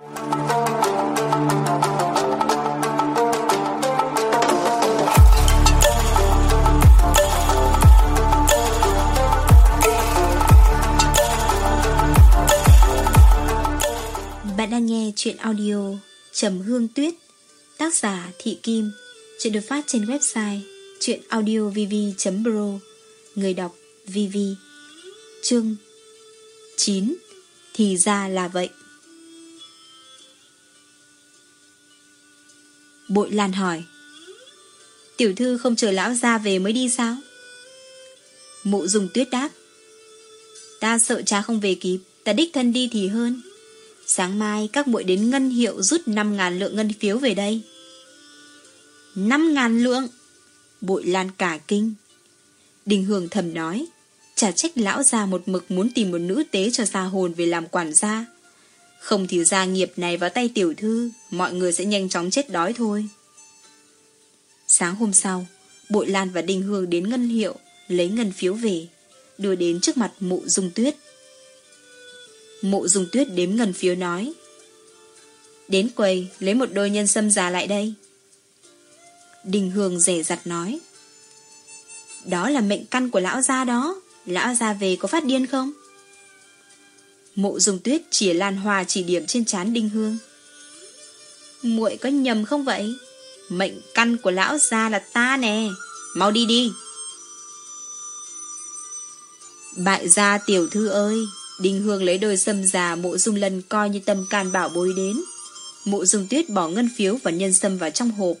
Bạn đang nghe chuyện audio Trầm Hương Tuyết, Tác giả Thị Kim, Chuyện được phát trên website chuyện audiovv.pro Người đọc VV Chương 9 Thì ra là vậy. Bội Lan hỏi Tiểu thư không chờ lão ra về mới đi sao? Mụ dùng tuyết đáp Ta sợ cha không về kịp Ta đích thân đi thì hơn Sáng mai các muội đến ngân hiệu rút 5.000 lượng ngân phiếu về đây. 5.000 lượng? Bội lan cả kinh. Đình hường thầm nói, chả trách lão già một mực muốn tìm một nữ tế cho xa hồn về làm quản gia. Không thì gia nghiệp này vào tay tiểu thư, mọi người sẽ nhanh chóng chết đói thôi. Sáng hôm sau, Bội Lan và Đình Hương đến ngân hiệu, lấy ngân phiếu về, đưa đến trước mặt mụ dung tuyết. Mộ dung tuyết đếm ngân phiếu nói. Đến quầy, lấy một đôi nhân sâm già lại đây. Đình Hương rẻ rặt nói. Đó là mệnh căn của lão gia đó. Lão gia về có phát điên không? Mộ dung tuyết chỉ lan hòa chỉ điểm trên trán Đinh Hương. muội có nhầm không vậy? Mệnh căn của lão gia là ta nè. Mau đi đi. Bại gia tiểu thư ơi, Đinh Hương lấy đôi sâm già mộ dung lần coi như tâm can bảo bối đến. Mộ dung tuyết bỏ ngân phiếu và nhân sâm vào trong hộp,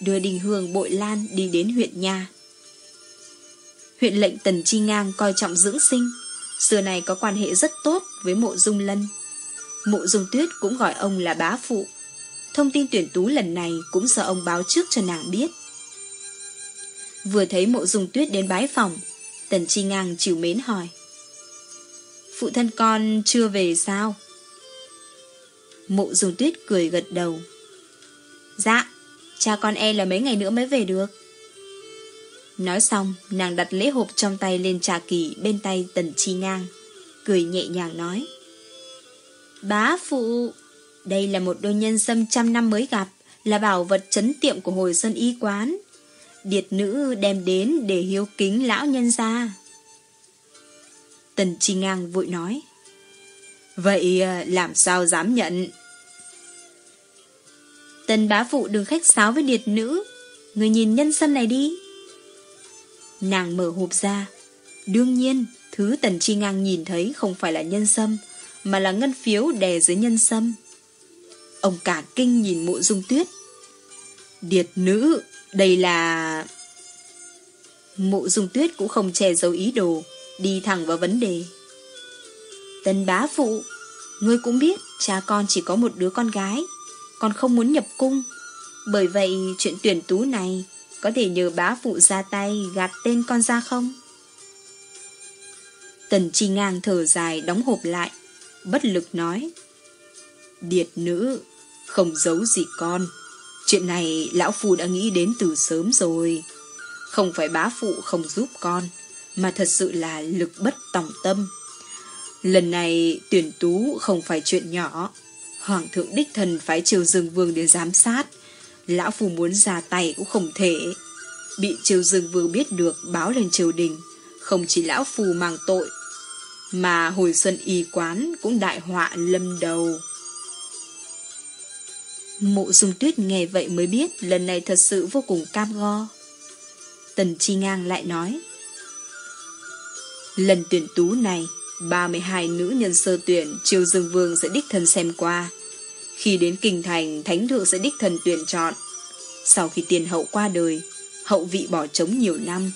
đưa Đinh Hương bội lan đi đến huyện nhà. Huyện lệnh Tần Chi Ngang coi trọng dưỡng sinh, xưa này có quan hệ rất tốt với mộ dung lân. Mộ dung tuyết cũng gọi ông là bá phụ. Thông tin tuyển tú lần này cũng do ông báo trước cho nàng biết. Vừa thấy mộ dung tuyết đến bái phòng, Tần Chi Ngang chịu mến hỏi phụ thân con chưa về sao? Mộ dung tuyết cười gật đầu. Dạ, cha con e là mấy ngày nữa mới về được. Nói xong, nàng đặt lễ hộp trong tay lên trà kỳ bên tay tần chi ngang. Cười nhẹ nhàng nói. Bá phụ, đây là một đôi nhân sâm trăm năm mới gặp, là bảo vật chấn tiệm của hồi sơn y quán. Điệt nữ đem đến để hiếu kính lão nhân gia. Tần Chi Ngang vội nói. Vậy ờ, làm sao dám nhận? Tần bá phụ đừng khách sáo với điệt nữ. Người nhìn nhân sâm này đi. Nàng mở hộp ra. Đương nhiên, thứ Tần Chi Ngang nhìn thấy không phải là nhân sâm, mà là ngân phiếu đè dưới nhân sâm. Ông cả kinh nhìn mộ dung tuyết. Điệt nữ, đây là... Mộ dung tuyết cũng không che giấu ý đồ, đi thẳng vào vấn đề. Tân bá phụ, ngươi cũng biết cha con chỉ có một đứa con gái, còn không muốn nhập cung. Bởi vậy chuyện tuyển tú này có thể nhờ bá phụ ra tay gạt tên con ra không? Tần chi ngang thở dài đóng hộp lại, bất lực nói. Điệt nữ, không giấu gì con. Chuyện này lão phu đã nghĩ đến từ sớm rồi. Không phải bá phụ không giúp con, mà thật sự là lực bất tòng tâm. Lần này tuyển tú không phải chuyện nhỏ. Hoàng thượng đích thần phải triều dương vương để giám sát. Lão phù muốn ra tay cũng không thể. Bị triều dương vương biết được báo lên triều đình. Không chỉ lão phù mang tội. Mà hồi xuân y quán cũng đại họa lâm đầu. Mộ dung tuyết nghe vậy mới biết lần này thật sự vô cùng cam go. Tần Chi Ngang lại nói. Lần tuyển tú này, 32 nữ nhân sơ tuyển Triều Dương Vương sẽ đích thân xem qua. Khi đến Kinh Thành, Thánh Thượng sẽ đích thần tuyển chọn. Sau khi tiền hậu qua đời, hậu vị bỏ trống nhiều năm.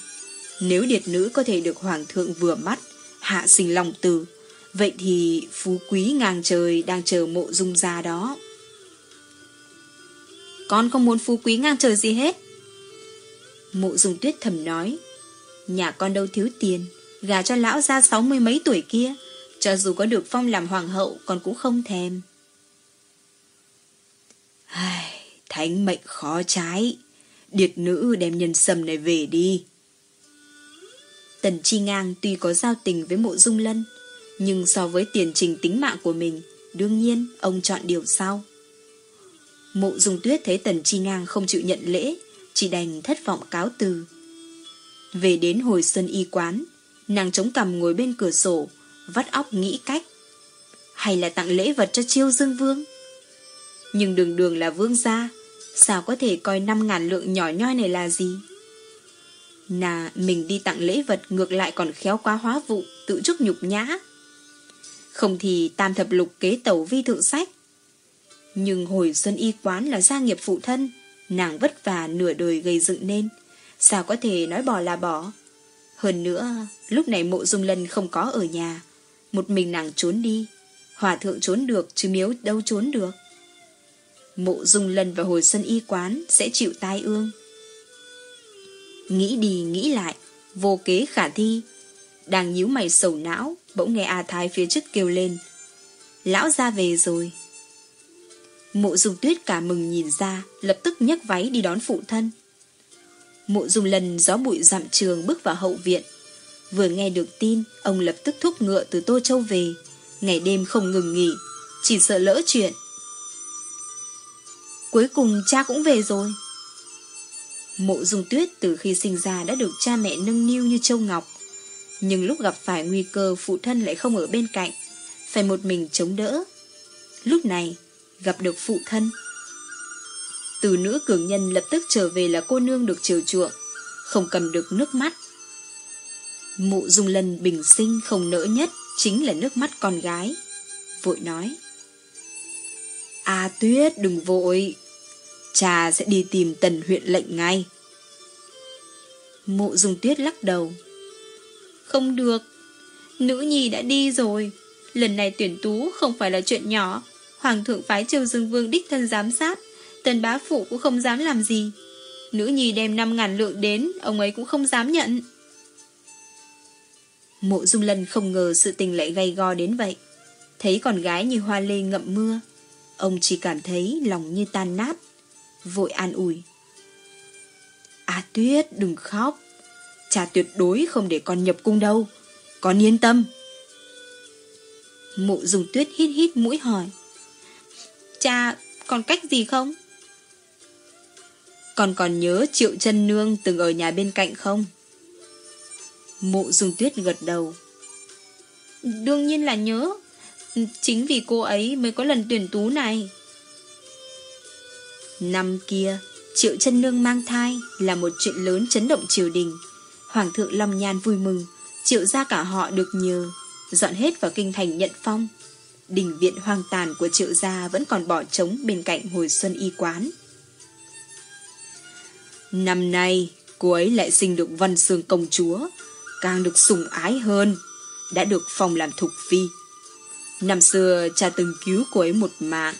Nếu điệt nữ có thể được Hoàng thượng vừa mắt, hạ sinh lòng từ, vậy thì phú quý ngang trời đang chờ mộ dung gia đó. Con không muốn phú quý ngang trời gì hết. Mộ dung tuyết thầm nói, nhà con đâu thiếu tiền, gà cho lão ra sáu mươi mấy tuổi kia, cho dù có được phong làm hoàng hậu con cũng không thèm. Ai, thánh mệnh khó trái, điệt nữ đem nhân sâm này về đi. Tần Chi Ngang tuy có giao tình với mộ dung lân, nhưng so với tiền trình tính mạng của mình, Đương nhiên, ông chọn điều sau. Mộ dung tuyết thấy tần chi ngang không chịu nhận lễ, chỉ đành thất vọng cáo từ. Về đến hồi xuân y quán, nàng chống cằm ngồi bên cửa sổ, vắt óc nghĩ cách. Hay là tặng lễ vật cho chiêu dương vương? Nhưng đường đường là vương gia, sao có thể coi năm ngàn lượng nhỏ nhoi này là gì? Nà mình đi tặng lễ vật ngược lại còn khéo quá hóa vụ, tự chúc nhục nhã. Không thì tam thập lục kế tẩu vi thượng sách. Nhưng hồi xuân y quán là gia nghiệp phụ thân, nàng vất vả nửa đời gây dựng nên, sao có thể nói bỏ là bỏ. Hơn nữa, lúc này mộ dung lân không có ở nhà, một mình nàng trốn đi, hòa thượng trốn được chứ miếu đâu trốn được. Mộ dung lân và hồi xuân y quán sẽ chịu tai ương. Nghĩ đi nghĩ lại, vô kế khả thi. Đang nhíu mày sầu não, bỗng nghe A Thái phía trước kêu lên. Lão ra về rồi. Mộ dung tuyết cả mừng nhìn ra, lập tức nhấc váy đi đón phụ thân. Mộ dung lần gió bụi dặm trường bước vào hậu viện. Vừa nghe được tin, ông lập tức thúc ngựa từ Tô Châu về. Ngày đêm không ngừng nghỉ, chỉ sợ lỡ chuyện. Cuối cùng cha cũng về rồi. Mộ dung tuyết từ khi sinh ra đã được cha mẹ nâng niu như châu ngọc. Nhưng lúc gặp phải nguy cơ phụ thân lại không ở bên cạnh, phải một mình chống đỡ. Lúc này, gặp được phụ thân. Từ nữ cường nhân lập tức trở về là cô nương được chiều chuộng, không cầm được nước mắt. Mụ dung lần bình sinh không nỡ nhất chính là nước mắt con gái. Vội nói. À tuyết đừng vội, cha sẽ đi tìm tần huyện lệnh ngay. Mụ dung tuyết lắc đầu. Không được, nữ nhi đã đi rồi. Lần này tuyển tú không phải là chuyện nhỏ. Hoàng thượng phái triều dương vương đích thân giám sát. Tần bá phụ cũng không dám làm gì. Nữ nhi đem 5 ngàn lượng đến, ông ấy cũng không dám nhận. Mộ dung lần không ngờ sự tình lại gay go đến vậy. Thấy con gái như hoa lê ngậm mưa. Ông chỉ cảm thấy lòng như tan nát. Vội an ủi. À Tuyết đừng khóc. Cha tuyệt đối không để con nhập cung đâu. Con yên tâm. Mụ dùng tuyết hít hít mũi hỏi. Cha, còn cách gì không? Con còn nhớ Triệu chân Nương từng ở nhà bên cạnh không? Mộ dùng tuyết gật đầu. Đương nhiên là nhớ. Chính vì cô ấy mới có lần tuyển tú này. Năm kia, Triệu chân Nương mang thai là một chuyện lớn chấn động triều đình. Hoàng thượng Long Nhan vui mừng, Triệu gia cả họ được nhờ, dọn hết vào kinh thành nhận phong. Đình viện hoang tàn của Triệu gia vẫn còn bỏ trống bên cạnh hồi xuân y quán. Năm nay, cô ấy lại sinh được văn xương công chúa, càng được sủng ái hơn, đã được phong làm thục phi. Năm xưa cha từng cứu cô ấy một mạng,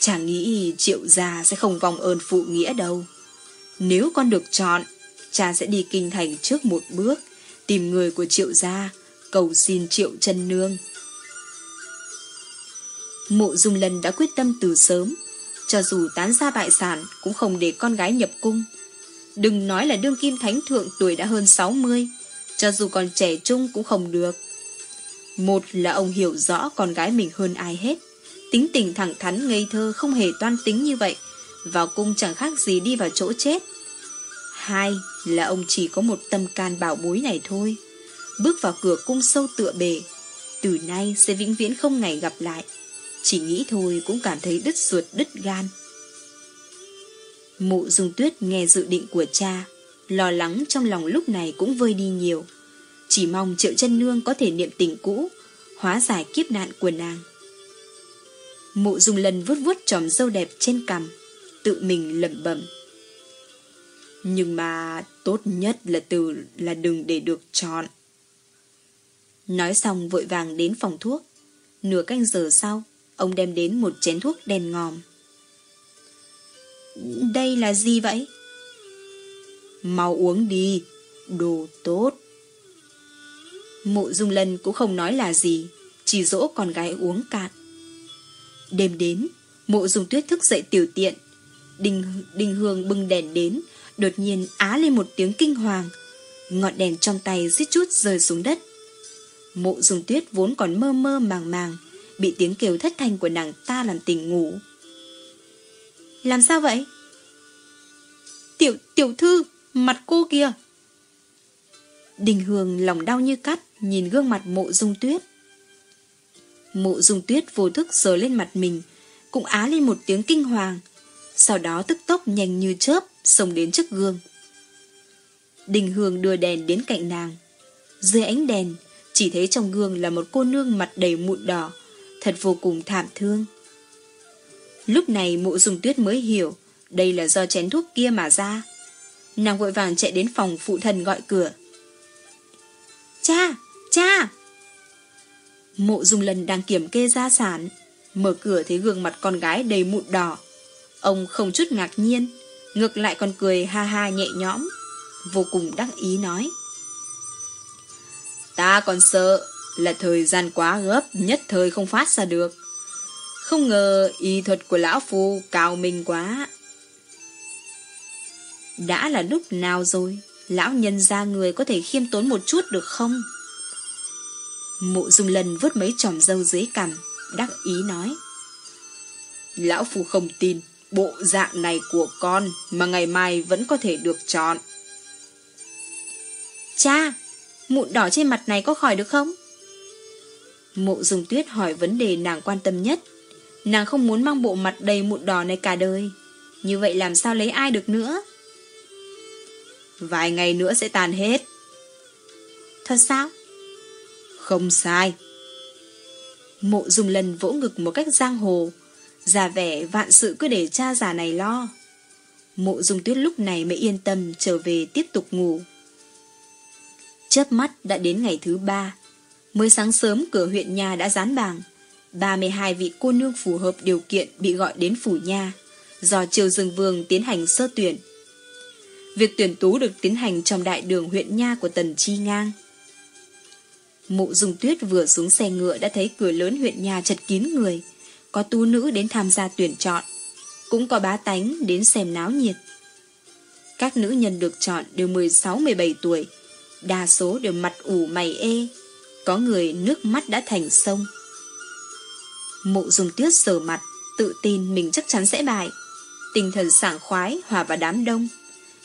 Chàng nghĩ triệu gia sẽ không vòng ơn phụ nghĩa đâu. Nếu con được chọn, cha sẽ đi kinh thành trước một bước, tìm người của triệu gia, cầu xin triệu chân nương. Mộ dung lần đã quyết tâm từ sớm, cho dù tán ra bại sản cũng không để con gái nhập cung. Đừng nói là đương kim thánh thượng tuổi đã hơn 60, cho dù còn trẻ trung cũng không được. Một là ông hiểu rõ con gái mình hơn ai hết. Tính tình thẳng thắn ngây thơ không hề toan tính như vậy. Vào cung chẳng khác gì đi vào chỗ chết. Hai là ông chỉ có một tâm can bảo bối này thôi. Bước vào cửa cung sâu tựa bề. Từ nay sẽ vĩnh viễn không ngày gặp lại. Chỉ nghĩ thôi cũng cảm thấy đứt ruột đứt gan. Mụ dung tuyết nghe dự định của cha, lo lắng trong lòng lúc này cũng vơi đi nhiều. Chỉ mong triệu chân nương có thể niệm tình cũ, hóa giải kiếp nạn của nàng. Mụ dung lần vuốt vuốt tròm dâu đẹp trên cằm, tự mình lẩm bẩm. Nhưng mà tốt nhất là từ là đừng để được chọn. Nói xong vội vàng đến phòng thuốc. Nửa canh giờ sau, ông đem đến một chén thuốc đen ngòm. Đây là gì vậy? Mau uống đi, đồ tốt. Mụ dung lân cũng không nói là gì, chỉ dỗ con gái uống cạn. Đêm đến, mụ dung tuyết thức dậy tiểu tiện. đình đình hương bưng đèn đến, đột nhiên á lên một tiếng kinh hoàng. Ngọn đèn trong tay giết chút rơi xuống đất. Mụ dung tuyết vốn còn mơ mơ màng màng, bị tiếng kêu thất thanh của nàng ta làm tỉnh ngủ. Làm sao vậy? Tiểu, tiểu thư, mặt cô kìa. Đình Hương lòng đau như cắt, nhìn gương mặt mộ dung tuyết. Mộ dung tuyết vô thức sờ lên mặt mình, cũng á lên một tiếng kinh hoàng, sau đó tức tốc nhanh như chớp, xông đến trước gương. Đình Hương đưa đèn đến cạnh nàng. Dưới ánh đèn, chỉ thấy trong gương là một cô nương mặt đầy mụn đỏ, thật vô cùng thảm thương. Lúc này mộ dùng tuyết mới hiểu, đây là do chén thuốc kia mà ra. Nàng vội vàng chạy đến phòng phụ thần gọi cửa. Cha! Cha! Mộ Dung lần đang kiểm kê gia sản, mở cửa thấy gương mặt con gái đầy mụn đỏ. Ông không chút ngạc nhiên, ngược lại còn cười ha ha nhẹ nhõm, vô cùng đắc ý nói. Ta còn sợ là thời gian quá gấp nhất thời không phát ra được. Không ngờ y thuật của lão phu cao minh quá. Đã là lúc nào rồi, lão nhân ra người có thể khiêm tốn một chút được không? Mộ dung lần vớt mấy tròm dâu dưới cằm, đắc ý nói. Lão phu không tin, bộ dạng này của con mà ngày mai vẫn có thể được chọn. Cha, mụn đỏ trên mặt này có khỏi được không? Mộ dùng tuyết hỏi vấn đề nàng quan tâm nhất. Nàng không muốn mang bộ mặt đầy mụn đỏ này cả đời. Như vậy làm sao lấy ai được nữa? Vài ngày nữa sẽ tàn hết. Thật sao? Không sai. Mộ dùng lần vỗ ngực một cách giang hồ, già vẻ vạn sự cứ để cha già này lo. Mộ dùng tuyết lúc này mới yên tâm trở về tiếp tục ngủ. Chớp mắt đã đến ngày thứ ba. Mới sáng sớm cửa huyện nhà đã dán bảng. 32 vị cô nương phù hợp điều kiện bị gọi đến phủ nha, do Triều Dương Vương tiến hành sơ tuyển. Việc tuyển tú được tiến hành trong đại đường huyện nha của Tần Chi Ngang. Mộ Dung Tuyết vừa xuống xe ngựa đã thấy cửa lớn huyện nhà chật kín người, có tu nữ đến tham gia tuyển chọn, cũng có bá tánh đến xem náo nhiệt. Các nữ nhân được chọn đều 16-17 tuổi, đa số đều mặt ủ mày ê, có người nước mắt đã thành sông. Mộ Dung Tuyết sờ mặt, tự tin mình chắc chắn sẽ bại. Tinh thần sảng khoái hòa vào đám đông,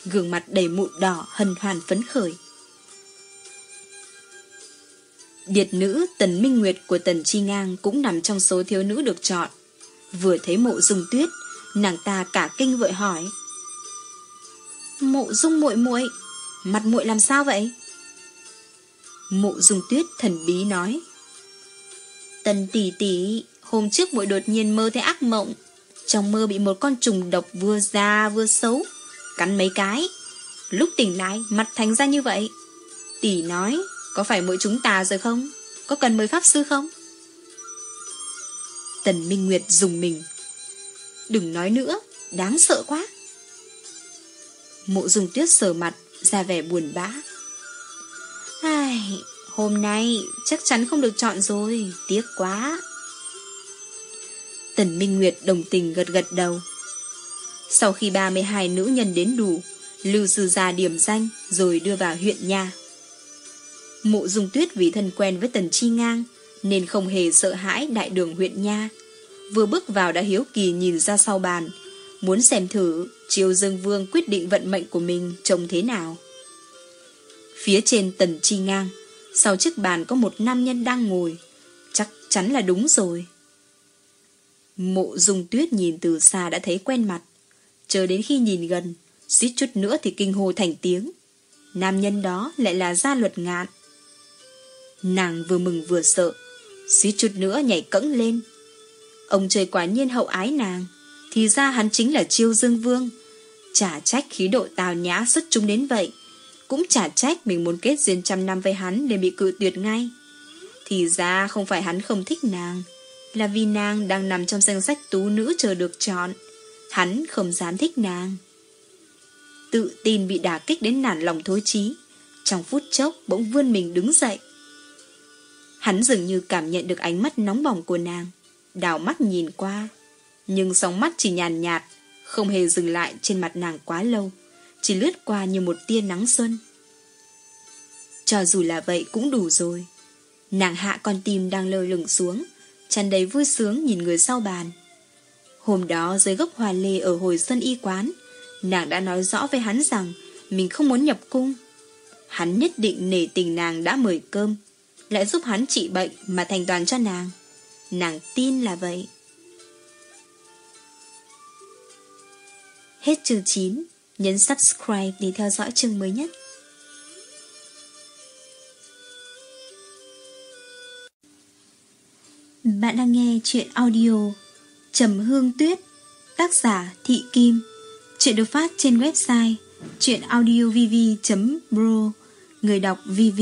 gương mặt đầy mụn đỏ hân hoàn phấn khởi. Điệt nữ Tần Minh Nguyệt của Tần Chi Ngang cũng nằm trong số thiếu nữ được chọn. Vừa thấy mộ dung tuyết, nàng ta cả kinh vội hỏi. Mộ dung muội muội mặt muội làm sao vậy? Mộ dung tuyết thần bí nói. Tần tỷ tỷ, hôm trước muội đột nhiên mơ thấy ác mộng. Trong mơ bị một con trùng độc vừa già vừa xấu, cắn mấy cái. Lúc tỉnh lại, mặt thành ra như vậy. Tỷ nói, có phải mỗi chúng ta rồi không? Có cần mời pháp sư không? Tần Minh Nguyệt dùng mình. Đừng nói nữa, đáng sợ quá. Mộ dùng tuyết sờ mặt, ra vẻ buồn bã. Ai, hôm nay chắc chắn không được chọn rồi, tiếc quá. Tần Minh Nguyệt đồng tình gật gật đầu. Sau khi 32 nữ nhân đến đủ, Lưu Sư ra điểm danh rồi đưa vào huyện nha. Mộ dung tuyết vì thân quen với tần chi ngang, nên không hề sợ hãi đại đường huyện nha. Vừa bước vào đã hiếu kỳ nhìn ra sau bàn, muốn xem thử Triều Dương Vương quyết định vận mệnh của mình trông thế nào. Phía trên tần chi ngang, sau chiếc bàn có một nam nhân đang ngồi, chắc chắn là đúng rồi. Mộ dung tuyết nhìn từ xa đã thấy quen mặt, chờ đến khi nhìn gần, suýt chút nữa thì kinh hô thành tiếng. Nam nhân đó lại là gia luật ngạn. Nàng vừa mừng vừa sợ, suýt chút nữa nhảy cẫng lên. Ông trời quả nhiên hậu ái nàng, thì ra hắn chính là chiêu dương vương. Chả trách khí độ tào nhã xuất chúng đến vậy, cũng chả trách mình muốn kết duyên trăm năm với hắn để bị cự tuyệt ngay. Thì ra không phải hắn không thích nàng, là vì nàng đang nằm trong danh sách tú nữ chờ được chọn. Hắn không dám thích nàng. Tự tin bị đả kích đến nản lòng thối chí, trong phút chốc bỗng vươn mình đứng dậy. Hắn dường như cảm nhận được ánh mắt nóng bỏng của nàng, đào mắt nhìn qua. Nhưng sóng mắt chỉ nhàn nhạt, không hề dừng lại trên mặt nàng quá lâu, chỉ lướt qua như một tia nắng xuân. Cho dù là vậy cũng đủ rồi. Nàng hạ con tim đang lơ lửng xuống, tràn đầy vui sướng nhìn người sau bàn. Hôm đó dưới gốc hoa lê ở hồi xuân y quán, nàng đã nói rõ với hắn rằng mình không muốn nhập cung. Hắn nhất định nể tình nàng đã mời cơm, lại giúp hắn trị bệnh mà thành toàn cho nàng. Nàng tin là vậy. Hết chương 9, nhấn subscribe để theo dõi chương mới nhất. Bạn đang nghe chuyện audio Trầm Hương Tuyết Tác giả Thị Kim Chuyện được phát trên website chuyenaudiovv.pro Người đọc VV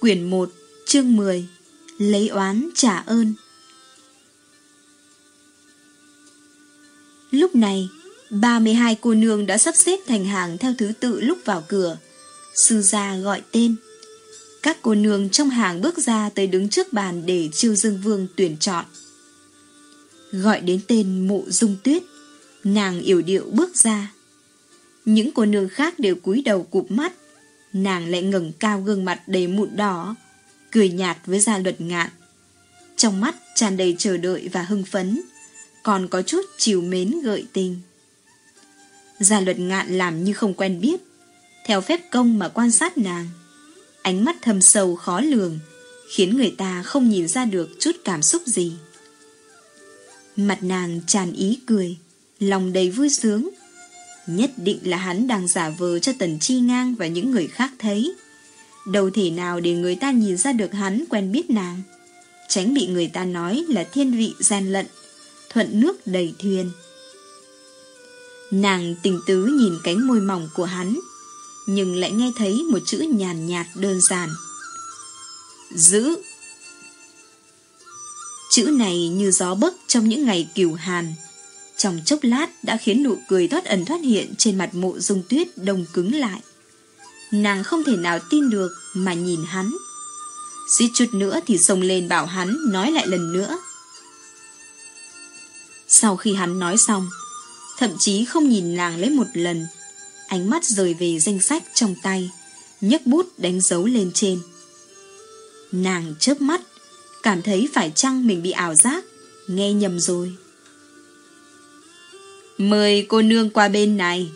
Quyển 1 Chương 10 Lấy oán trả ơn. Lúc này 32 cô nương đã sắp xếp thành hàng theo thứ tự lúc vào cửa. Sư gia gọi tên. Các cô nương trong hàng bước ra tới đứng trước bàn để Chiêu Dương Vương tuyển chọn. Gọi đến tên mộ dung tuyết, nàng yểu điệu bước ra. Những cô nương khác đều cúi đầu cụp mắt, nàng lại ngẩng cao gương mặt đầy mụn đỏ, cười nhạt với gia luật ngạn. Trong mắt tràn đầy chờ đợi và hưng phấn, còn có chút chiều mến gợi tình. Gia luật ngạn làm như không quen biết, theo phép công mà quan sát nàng ánh mắt thâm sâu khó lường, khiến người ta không nhìn ra được chút cảm xúc gì. Mặt nàng tràn ý cười, lòng đầy vui sướng. Nhất định là hắn đang giả vờ cho Tần Chi Ngang và những người khác thấy. Đâu thể nào để người ta nhìn ra được hắn quen biết nàng. Tránh bị người ta nói là thiên vị gian lận, thuận nước đầy thuyền. Nàng tình tứ nhìn cánh môi mỏng của hắn, nhưng lại nghe thấy một chữ nhàn nhạt đơn giản. Giữ. Chữ này như gió bấc trong những ngày cửu hàn. Trong chốc lát đã khiến nụ cười thoát ẩn thoát hiện trên mặt mộ dung tuyết đông cứng lại. Nàng không thể nào tin được mà nhìn hắn. Suýt chút nữa thì xông lên bảo hắn nói lại lần nữa. Sau khi hắn nói xong, thậm chí không nhìn nàng lấy một lần, ánh mắt rời về danh sách trong tay, nhấc bút đánh dấu lên trên. Nàng chớp mắt, cảm thấy phải chăng mình bị ảo giác, nghe nhầm rồi. Mời cô nương qua bên này.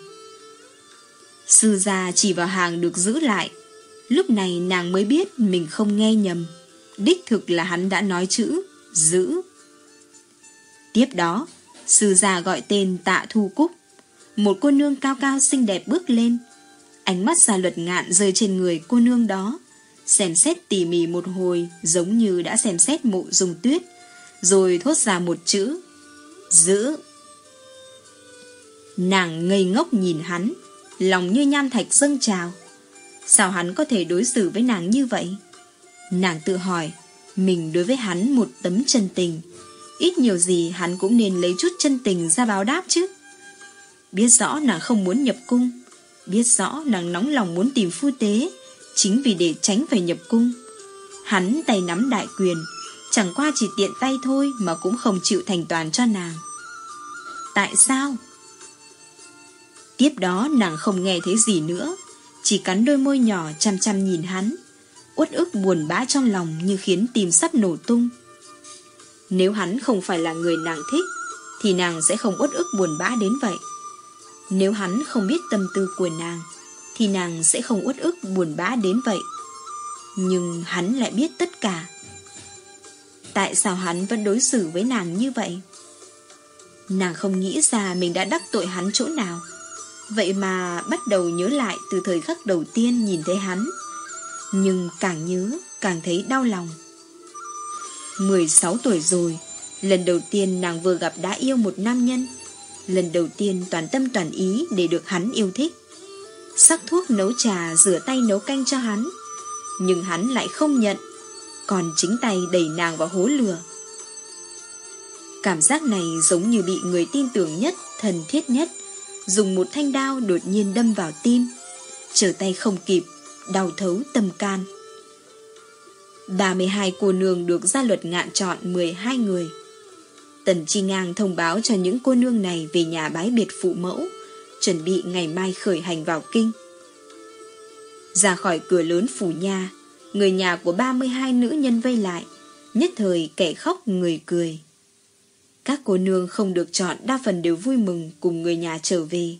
Sư gia chỉ vào hàng được giữ lại. Lúc này nàng mới biết mình không nghe nhầm. Đích thực là hắn đã nói chữ, giữ. Tiếp đó, sư gia gọi tên tạ thu cúc một cô nương cao cao xinh đẹp bước lên. Ánh mắt xa luật ngạn rơi trên người cô nương đó, xem xét tỉ mỉ một hồi giống như đã xem xét mộ dùng tuyết, rồi thốt ra một chữ, giữ. Nàng ngây ngốc nhìn hắn, lòng như nham thạch dâng trào. Sao hắn có thể đối xử với nàng như vậy? Nàng tự hỏi, mình đối với hắn một tấm chân tình, ít nhiều gì hắn cũng nên lấy chút chân tình ra báo đáp chứ. Biết rõ nàng không muốn nhập cung Biết rõ nàng nóng lòng muốn tìm phu tế Chính vì để tránh phải nhập cung Hắn tay nắm đại quyền Chẳng qua chỉ tiện tay thôi Mà cũng không chịu thành toàn cho nàng Tại sao? Tiếp đó nàng không nghe thấy gì nữa Chỉ cắn đôi môi nhỏ chăm chăm nhìn hắn Uất ức buồn bã trong lòng Như khiến tim sắp nổ tung Nếu hắn không phải là người nàng thích Thì nàng sẽ không uất ức buồn bã đến vậy nếu hắn không biết tâm tư của nàng, thì nàng sẽ không uất ức buồn bã đến vậy. Nhưng hắn lại biết tất cả. Tại sao hắn vẫn đối xử với nàng như vậy? Nàng không nghĩ ra mình đã đắc tội hắn chỗ nào. Vậy mà bắt đầu nhớ lại từ thời khắc đầu tiên nhìn thấy hắn. Nhưng càng nhớ, càng thấy đau lòng. 16 tuổi rồi, lần đầu tiên nàng vừa gặp đã yêu một nam nhân lần đầu tiên toàn tâm toàn ý để được hắn yêu thích. Sắc thuốc nấu trà rửa tay nấu canh cho hắn, nhưng hắn lại không nhận, còn chính tay đẩy nàng vào hố lửa. Cảm giác này giống như bị người tin tưởng nhất, thần thiết nhất, dùng một thanh đao đột nhiên đâm vào tim, trở tay không kịp, đau thấu tâm can. 32 cô nương được gia luật ngạn chọn 12 người. Tần Chi Ngang thông báo cho những cô nương này về nhà bái biệt phụ mẫu, chuẩn bị ngày mai khởi hành vào kinh. Ra khỏi cửa lớn phủ nhà, người nhà của 32 nữ nhân vây lại, Nhất thời kẻ khóc người cười. Các cô nương không được chọn đa phần đều vui mừng cùng người nhà trở về.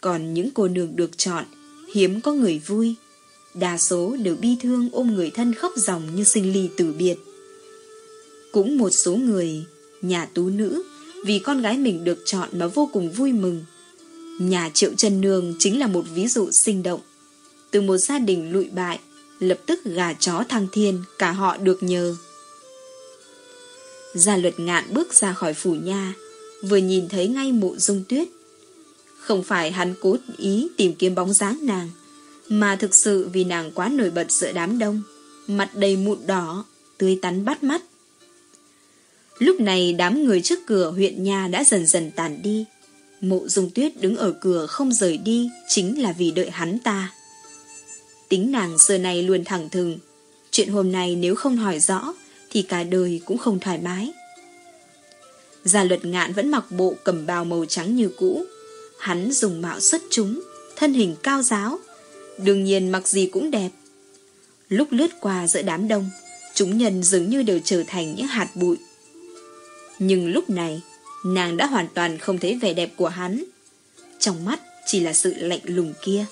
Còn những cô nương được chọn, hiếm có người vui. Đa số đều bi thương ôm người thân khóc ròng như sinh ly tử biệt. Cũng một số người, nhà tú nữ, vì con gái mình được chọn mà vô cùng vui mừng. Nhà triệu chân nương chính là một ví dụ sinh động. Từ một gia đình lụi bại, lập tức gà chó thăng thiên, cả họ được nhờ. Gia luật ngạn bước ra khỏi phủ nhà vừa nhìn thấy ngay mộ dung tuyết. Không phải hắn cố ý tìm kiếm bóng dáng nàng, mà thực sự vì nàng quá nổi bật giữa đám đông, mặt đầy mụn đỏ, tươi tắn bắt mắt. Lúc này đám người trước cửa huyện nhà đã dần dần tàn đi. Mộ dung tuyết đứng ở cửa không rời đi chính là vì đợi hắn ta. Tính nàng xưa này luôn thẳng thừng. Chuyện hôm nay nếu không hỏi rõ thì cả đời cũng không thoải mái. Gia luật ngạn vẫn mặc bộ cầm bào màu trắng như cũ. Hắn dùng mạo xuất chúng, thân hình cao giáo. Đương nhiên mặc gì cũng đẹp. Lúc lướt qua giữa đám đông, chúng nhân dường như đều trở thành những hạt bụi. Nhưng lúc này, nàng đã hoàn toàn không thấy vẻ đẹp của hắn. Trong mắt chỉ là sự lạnh lùng kia.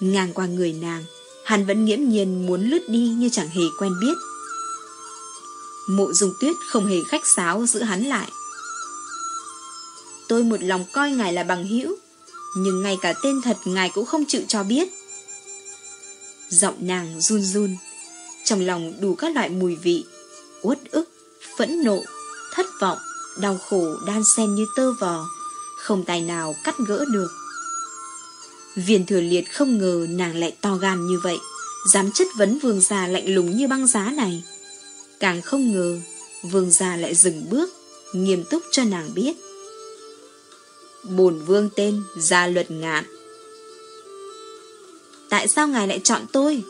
Ngang qua người nàng, hắn vẫn nghiễm nhiên muốn lướt đi như chẳng hề quen biết. Mộ dung tuyết không hề khách sáo giữ hắn lại. Tôi một lòng coi ngài là bằng hữu, nhưng ngay cả tên thật ngài cũng không chịu cho biết. Giọng nàng run run, trong lòng đủ các loại mùi vị, uất ức, phẫn nộ, thất vọng, đau khổ đan xen như tơ vò, không tài nào cắt gỡ được. Viên thừa liệt không ngờ nàng lại to gan như vậy, dám chất vấn vương gia lạnh lùng như băng giá này. Càng không ngờ, vương gia lại dừng bước, nghiêm túc cho nàng biết. Bổn vương tên Gia Luật Ngạn. Tại sao ngài lại chọn tôi?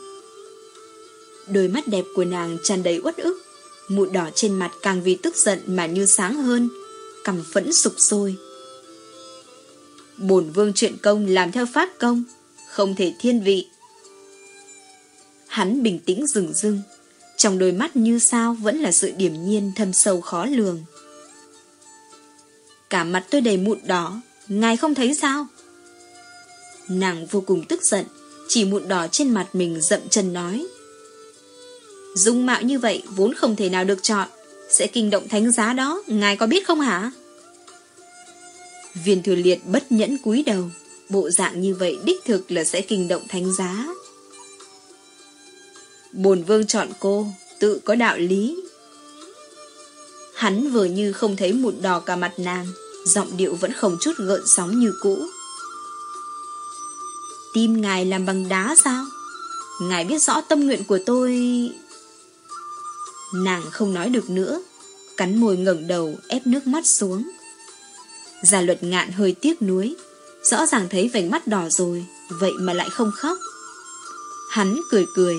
Đôi mắt đẹp của nàng tràn đầy uất ức, mụn đỏ trên mặt càng vì tức giận mà như sáng hơn, cằm phẫn sụp sôi. Bổn vương chuyện công làm theo pháp công, không thể thiên vị. Hắn bình tĩnh rừng rưng, trong đôi mắt như sao vẫn là sự điểm nhiên thâm sâu khó lường. Cả mặt tôi đầy mụn đỏ, ngài không thấy sao? Nàng vô cùng tức giận, chỉ mụn đỏ trên mặt mình dậm chân nói. Dung mạo như vậy vốn không thể nào được chọn, sẽ kinh động thánh giá đó, ngài có biết không hả? Viên thừa liệt bất nhẫn cúi đầu, bộ dạng như vậy đích thực là sẽ kinh động thánh giá. Bồn vương chọn cô, tự có đạo lý. Hắn vừa như không thấy mụn đỏ cả mặt nàng, giọng điệu vẫn không chút gợn sóng như cũ. Tim ngài làm bằng đá sao? Ngài biết rõ tâm nguyện của tôi... Nàng không nói được nữa, cắn môi ngẩng đầu ép nước mắt xuống. Gia luật ngạn hơi tiếc nuối, rõ ràng thấy vành mắt đỏ rồi, vậy mà lại không khóc. Hắn cười cười.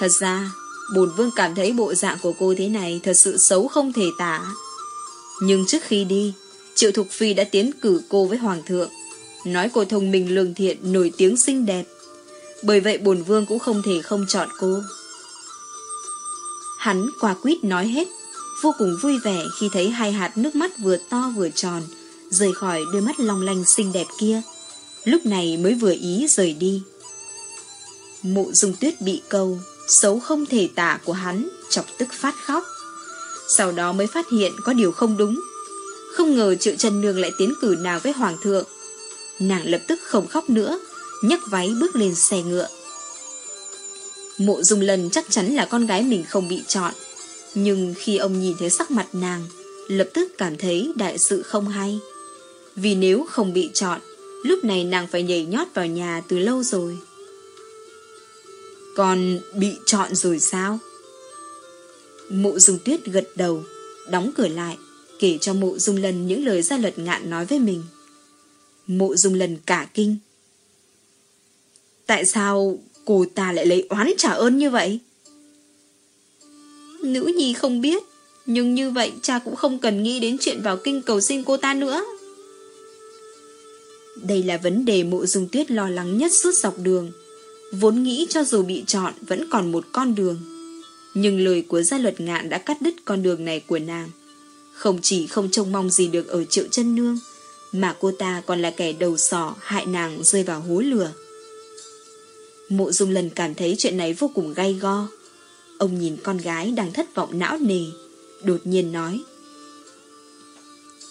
Thật ra, bùn vương cảm thấy bộ dạng của cô thế này thật sự xấu không thể tả. Nhưng trước khi đi, Triệu Thục Phi đã tiến cử cô với Hoàng thượng, nói cô thông minh lương thiện, nổi tiếng xinh đẹp. Bởi vậy bồn vương cũng không thể không chọn cô. Hắn quả quýt nói hết, vô cùng vui vẻ khi thấy hai hạt nước mắt vừa to vừa tròn, rời khỏi đôi mắt long lanh xinh đẹp kia. Lúc này mới vừa ý rời đi. Mộ dung tuyết bị câu, xấu không thể tả của hắn, chọc tức phát khóc. Sau đó mới phát hiện có điều không đúng. Không ngờ triệu chân nương lại tiến cử nào với hoàng thượng. Nàng lập tức không khóc nữa, nhấc váy bước lên xe ngựa. Mộ dung lần chắc chắn là con gái mình không bị chọn. Nhưng khi ông nhìn thấy sắc mặt nàng, lập tức cảm thấy đại sự không hay. Vì nếu không bị chọn, lúc này nàng phải nhảy nhót vào nhà từ lâu rồi. Còn bị chọn rồi sao? Mộ dung tuyết gật đầu, đóng cửa lại, kể cho mộ dung lần những lời gia luật ngạn nói với mình. Mộ dung lần cả kinh. Tại sao cô ta lại lấy oán trả ơn như vậy? Nữ nhi không biết, nhưng như vậy cha cũng không cần nghĩ đến chuyện vào kinh cầu xin cô ta nữa. Đây là vấn đề mộ dung tuyết lo lắng nhất suốt dọc đường. Vốn nghĩ cho dù bị chọn vẫn còn một con đường. Nhưng lời của gia luật ngạn đã cắt đứt con đường này của nàng. Không chỉ không trông mong gì được ở triệu chân nương, mà cô ta còn là kẻ đầu sỏ hại nàng rơi vào hố lửa. Mộ dung lần cảm thấy chuyện này vô cùng gay go. Ông nhìn con gái đang thất vọng não nề, đột nhiên nói.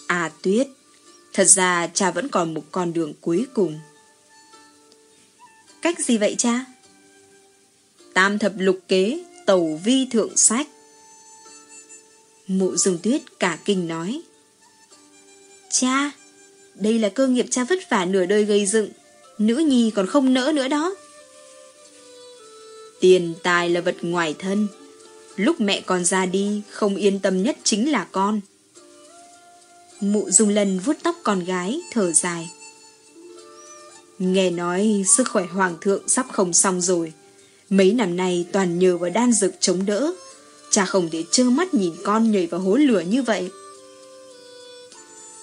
À Tuyết, thật ra cha vẫn còn một con đường cuối cùng. Cách gì vậy cha? Tam thập lục kế, tẩu vi thượng sách. Mụ dùng tuyết cả kinh nói. Cha, đây là cơ nghiệp cha vất vả nửa đời gây dựng, nữ nhi còn không nỡ nữa đó. Tiền tài là vật ngoài thân, lúc mẹ con ra đi không yên tâm nhất chính là con. Mụ dùng lần vuốt tóc con gái, thở dài. Nghe nói sức khỏe hoàng thượng sắp không xong rồi. Mấy năm nay toàn nhờ vào đan dược chống đỡ. Cha không thể trơ mắt nhìn con nhảy vào hố lửa như vậy.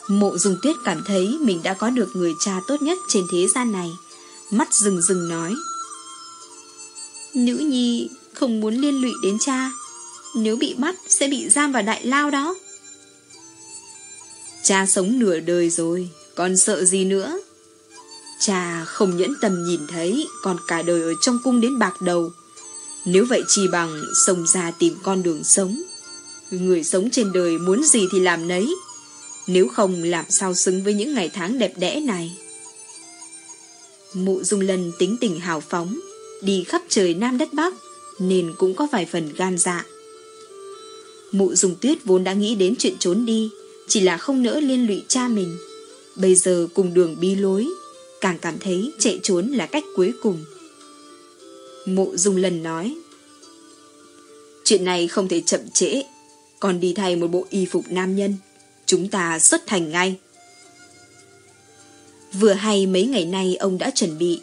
Mộ dùng tuyết cảm thấy mình đã có được người cha tốt nhất trên thế gian này. Mắt rừng rừng nói. Nữ nhi không muốn liên lụy đến cha. Nếu bị bắt sẽ bị giam vào đại lao đó. Cha sống nửa đời rồi, còn sợ gì nữa? Cha không nhẫn tâm nhìn thấy Còn cả đời ở trong cung đến bạc đầu. Nếu vậy chỉ bằng Sống ra tìm con đường sống. Người sống trên đời muốn gì thì làm nấy. Nếu không làm sao xứng với những ngày tháng đẹp đẽ này? Mụ dung lân tính tình hào phóng, Đi khắp trời Nam đất Bắc Nên cũng có vài phần gan dạ. Mụ dùng tuyết vốn đã nghĩ đến chuyện trốn đi, Chỉ là không nỡ liên lụy cha mình. Bây giờ cùng đường bi lối càng cảm thấy chạy trốn là cách cuối cùng. Mộ dung lần nói, Chuyện này không thể chậm trễ, còn đi thay một bộ y phục nam nhân, chúng ta xuất thành ngay. Vừa hay mấy ngày nay ông đã chuẩn bị,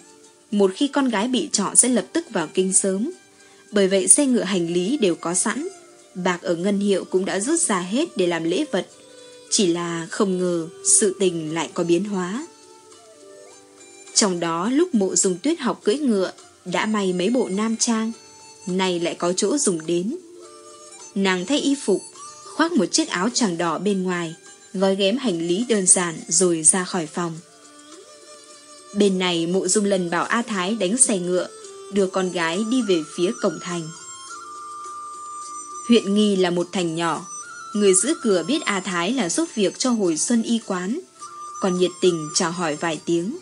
một khi con gái bị chọn sẽ lập tức vào kinh sớm. Bởi vậy xe ngựa hành lý đều có sẵn, bạc ở ngân hiệu cũng đã rút ra hết để làm lễ vật. Chỉ là không ngờ sự tình lại có biến hóa. Trong đó, lúc mộ dùng tuyết học cưỡi ngựa, Đã may mấy bộ nam trang Này lại có chỗ dùng đến. Nàng thay y phục, Khoác một chiếc áo choàng đỏ bên ngoài, Gói ghém hành lý đơn giản Rồi ra khỏi phòng. Bên này, mộ dung lần bảo A Thái đánh xe ngựa, Đưa con gái đi về phía cổng thành. Huyện Nghi là một thành nhỏ, Người giữ cửa biết A Thái là giúp việc cho hồi xuân y quán, Còn nhiệt tình chào hỏi vài tiếng.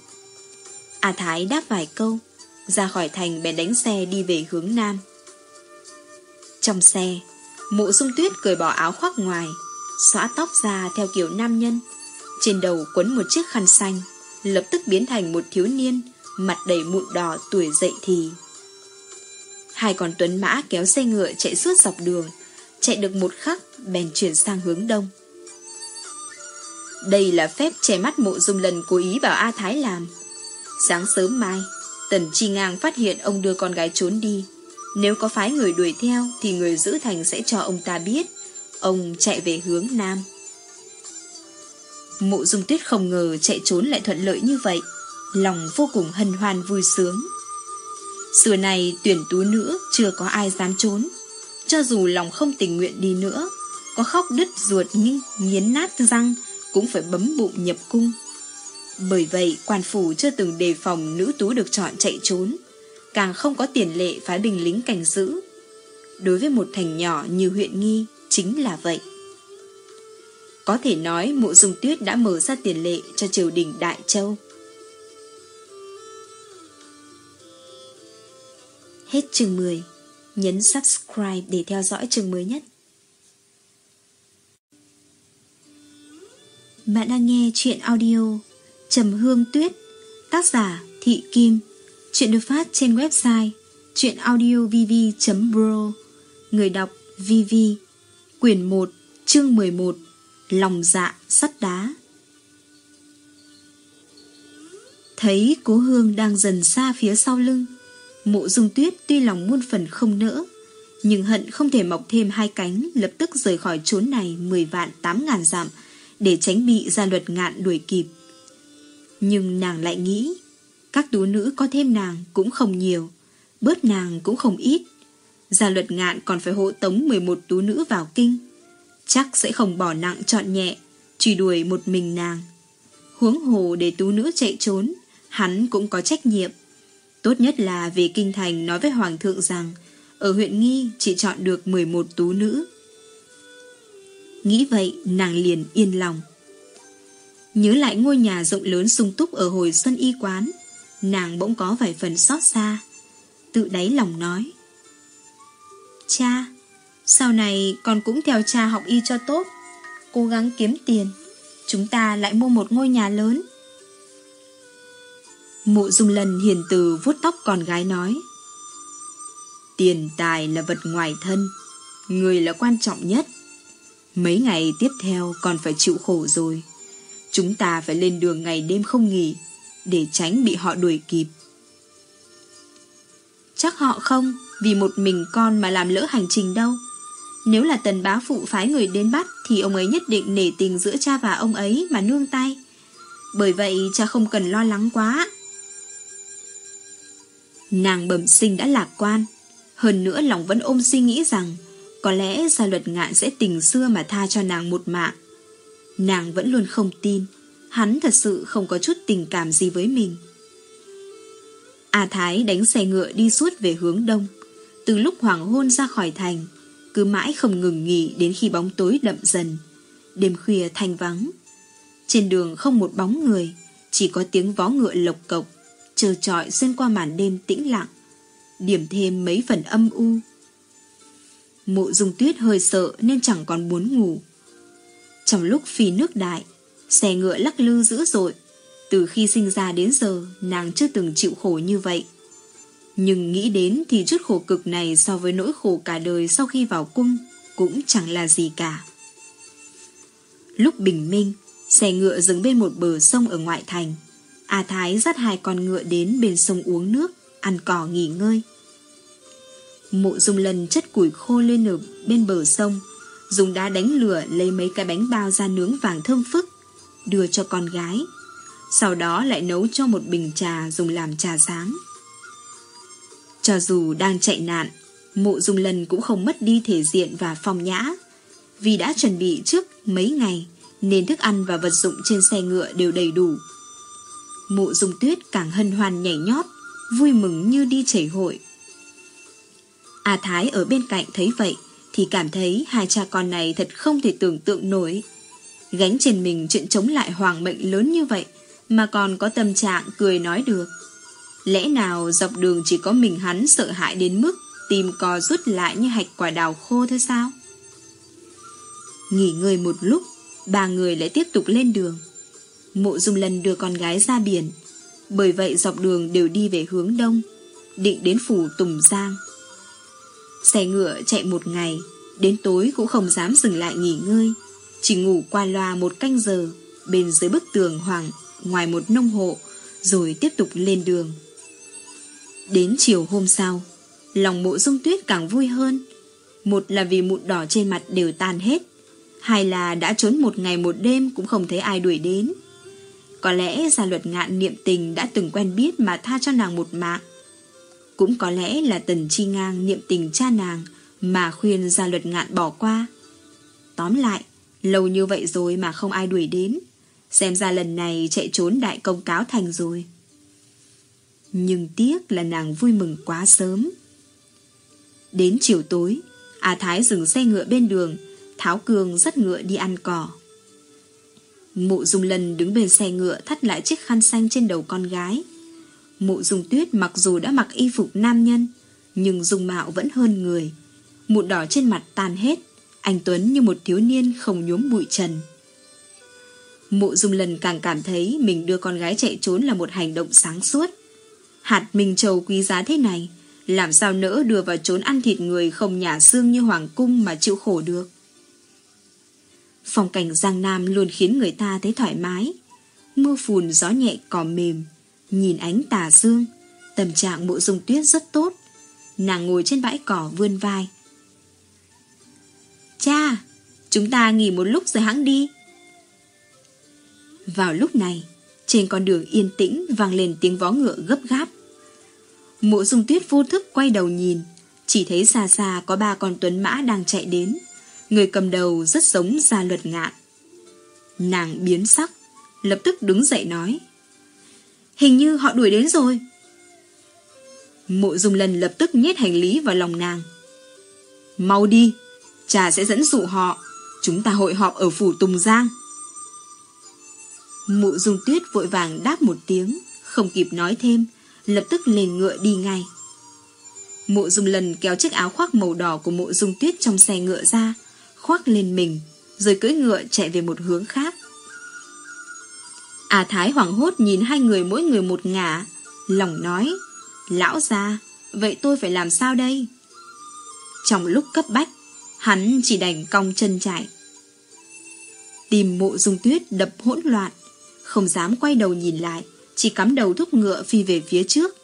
A Thái đáp vài câu, ra khỏi thành bèn đánh xe đi về hướng Nam. Trong xe, mụ dung tuyết cởi bỏ áo khoác ngoài, xóa tóc ra theo kiểu nam nhân, trên đầu quấn một chiếc khăn xanh, lập tức biến thành một thiếu niên, mặt đầy mụn đỏ tuổi dậy thì. Hai con tuấn mã kéo xe ngựa chạy suốt dọc đường, chạy được một khắc bèn chuyển sang hướng đông. Đây là phép che mắt mộ dung lần cố ý bảo A Thái làm. Sáng sớm mai, Tần Chi Ngang phát hiện ông đưa con gái trốn đi. Nếu có phái người đuổi theo thì người giữ thành sẽ cho ông ta biết. Ông chạy về hướng Nam. Mộ dung tuyết không ngờ chạy trốn lại thuận lợi như vậy. Lòng vô cùng hân hoan vui sướng. Xưa này tuyển tú nữ chưa có ai dám trốn. Cho dù lòng không tình nguyện đi nữa, có khóc đứt ruột nhưng nghiến nát răng cũng phải bấm bụng nhập cung. Bởi vậy, quan phủ chưa từng đề phòng nữ tú được chọn chạy trốn, càng không có tiền lệ phái binh lính cảnh giữ. Đối với một thành nhỏ như huyện Nghi, chính là vậy. Có thể nói mộ dung tuyết đã mở ra tiền lệ cho triều đình Đại Châu. Hết chương 10. Nhấn subscribe để theo dõi chương mới nhất. Bạn đang nghe chuyện audio Trầm Hương Tuyết, Tác giả Thị Kim. Chuyện được phát trên website chuyenaudiovv.pro Người đọc VV Quyển 1 Chương 11 Lòng dạ sắt đá. Thấy cố hương đang dần xa phía sau lưng, Mộ dung tuyết tuy lòng muôn phần không nỡ, Nhưng hận không thể mọc thêm hai cánh Lập tức rời khỏi chốn này 10 vạn 8 ngàn dặm Để tránh bị gia luật ngạn đuổi kịp nhưng nàng lại nghĩ, các tú nữ có thêm nàng cũng không nhiều, bớt nàng cũng không ít. Gia luật ngạn còn phải hộ tống 11 tú nữ vào kinh. Chắc sẽ không bỏ nặng chọn nhẹ, chỉ đuổi một mình nàng. Huống hồ để tú nữ chạy trốn, hắn cũng có trách nhiệm. Tốt nhất là về kinh thành nói với Hoàng thượng rằng ở huyện Nghi chỉ chọn được 11 tú nữ. Nghĩ vậy nàng liền yên lòng. Nhớ lại ngôi nhà rộng lớn sung túc ở hồi xuân y quán, nàng bỗng có vài phần xót xa. Tự đáy lòng nói. Cha, sau này con cũng theo cha học y cho tốt, cố gắng kiếm tiền. Chúng ta lại mua một ngôi nhà lớn. Mụ dung lần hiền từ vuốt tóc con gái nói. Tiền tài là vật ngoài thân, người là quan trọng nhất. Mấy ngày tiếp theo còn phải chịu khổ rồi. Chúng ta phải lên đường ngày đêm không nghỉ, để tránh bị họ đuổi kịp. Chắc họ không, vì một mình con mà làm lỡ hành trình đâu. Nếu là tần bá phụ phái người đến bắt thì ông ấy nhất định nể tình giữa cha và ông ấy mà nương tay. Bởi vậy cha không cần lo lắng quá. Nàng bẩm sinh đã lạc quan, hơn nữa lòng vẫn ôm suy nghĩ rằng có lẽ gia luật ngạn sẽ tình xưa mà tha cho nàng một mạng. Nàng vẫn luôn không tin, hắn thật sự không có chút tình cảm gì với mình. A Thái đánh xe ngựa đi suốt về hướng đông, từ lúc hoàng hôn ra khỏi thành, cứ mãi không ngừng nghỉ đến khi bóng tối đậm dần. Đêm khuya thanh vắng. Trên đường không một bóng người, chỉ có tiếng vó ngựa lộc cộc, chờ trọi xuyên qua màn đêm tĩnh lặng, điểm thêm mấy phần âm u. Mộ dung tuyết hơi sợ nên chẳng còn muốn ngủ. Trong lúc phi nước đại, xe ngựa lắc lư dữ dội, từ khi sinh ra đến giờ nàng chưa từng chịu khổ như vậy. Nhưng nghĩ đến thì chút khổ cực này so với nỗi khổ cả đời sau khi vào cung cũng chẳng là gì cả. Lúc bình minh, xe ngựa dừng bên một bờ sông ở ngoại thành. A Thái dắt hai con ngựa đến bên sông uống nước, ăn cỏ nghỉ ngơi. Mộ dung lần chất củi khô lên ở bên bờ sông, dùng đá đánh lửa lấy mấy cái bánh bao ra nướng vàng thơm phức, đưa cho con gái. Sau đó lại nấu cho một bình trà dùng làm trà sáng. Cho dù đang chạy nạn, mộ dung lần cũng không mất đi thể diện và phong nhã. Vì đã chuẩn bị trước mấy ngày, nên thức ăn và vật dụng trên xe ngựa đều đầy đủ. Mộ dung tuyết càng hân hoan nhảy nhót, vui mừng như đi chảy hội. A Thái ở bên cạnh thấy vậy, thì cảm thấy hai cha con này thật không thể tưởng tượng nổi. Gánh trên mình chuyện chống lại hoàng mệnh lớn như vậy, mà còn có tâm trạng cười nói được. Lẽ nào dọc đường chỉ có mình hắn sợ hãi đến mức tìm co rút lại như hạch quả đào khô thôi sao? Nghỉ ngơi một lúc, ba người lại tiếp tục lên đường. Mộ dung lần đưa con gái ra biển, bởi vậy dọc đường đều đi về hướng đông, định đến phủ Tùng Giang. Xe ngựa chạy một ngày, đến tối cũng không dám dừng lại nghỉ ngơi, chỉ ngủ qua loa một canh giờ bên dưới bức tường hoàng ngoài một nông hộ, rồi tiếp tục lên đường. Đến chiều hôm sau, lòng mộ dung tuyết càng vui hơn. Một là vì mụn đỏ trên mặt đều tan hết, hai là đã trốn một ngày một đêm cũng không thấy ai đuổi đến. Có lẽ gia luật ngạn niệm tình đã từng quen biết mà tha cho nàng một mạng. Cũng có lẽ là tần chi ngang niệm tình cha nàng mà khuyên gia luật ngạn bỏ qua. Tóm lại, lâu như vậy rồi mà không ai đuổi đến. Xem ra lần này chạy trốn đại công cáo thành rồi. Nhưng tiếc là nàng vui mừng quá sớm. Đến chiều tối, A Thái dừng xe ngựa bên đường, Tháo Cường dắt ngựa đi ăn cỏ. Mụ Dung lần đứng bên xe ngựa thắt lại chiếc khăn xanh trên đầu con gái mộ Dung Tuyết mặc dù đã mặc y phục nam nhân, nhưng dung mạo vẫn hơn người. Mụn đỏ trên mặt tan hết, anh Tuấn như một thiếu niên không nhuốm bụi trần. Mộ Dung lần càng cảm thấy mình đưa con gái chạy trốn là một hành động sáng suốt. Hạt minh châu quý giá thế này, làm sao nỡ đưa vào trốn ăn thịt người không nhả xương như hoàng cung mà chịu khổ được. Phong cảnh Giang Nam luôn khiến người ta thấy thoải mái. Mưa phùn gió nhẹ cỏ mềm, nhìn ánh tà dương, tâm trạng mộ dung tuyết rất tốt. Nàng ngồi trên bãi cỏ vươn vai. Cha, chúng ta nghỉ một lúc rồi hãng đi. Vào lúc này, trên con đường yên tĩnh vang lên tiếng vó ngựa gấp gáp. Mộ dung tuyết vô thức quay đầu nhìn, chỉ thấy xa xa có ba con tuấn mã đang chạy đến. Người cầm đầu rất giống gia luật ngạn. Nàng biến sắc, lập tức đứng dậy nói. Hình như họ đuổi đến rồi. Mộ dung lần lập tức nhét hành lý vào lòng nàng. Mau đi, cha sẽ dẫn dụ họ. Chúng ta hội họp ở phủ Tùng Giang. Mộ dung tuyết vội vàng đáp một tiếng, không kịp nói thêm, lập tức lên ngựa đi ngay. Mộ dung lần kéo chiếc áo khoác màu đỏ của mộ dung tuyết trong xe ngựa ra, khoác lên mình, rồi cưỡi ngựa chạy về một hướng khác. À Thái hoảng hốt nhìn hai người mỗi người một ngả, lòng nói, lão ra, vậy tôi phải làm sao đây? Trong lúc cấp bách, hắn chỉ đành cong chân chạy. Tìm mộ dung tuyết đập hỗn loạn, không dám quay đầu nhìn lại, chỉ cắm đầu thúc ngựa phi về phía trước.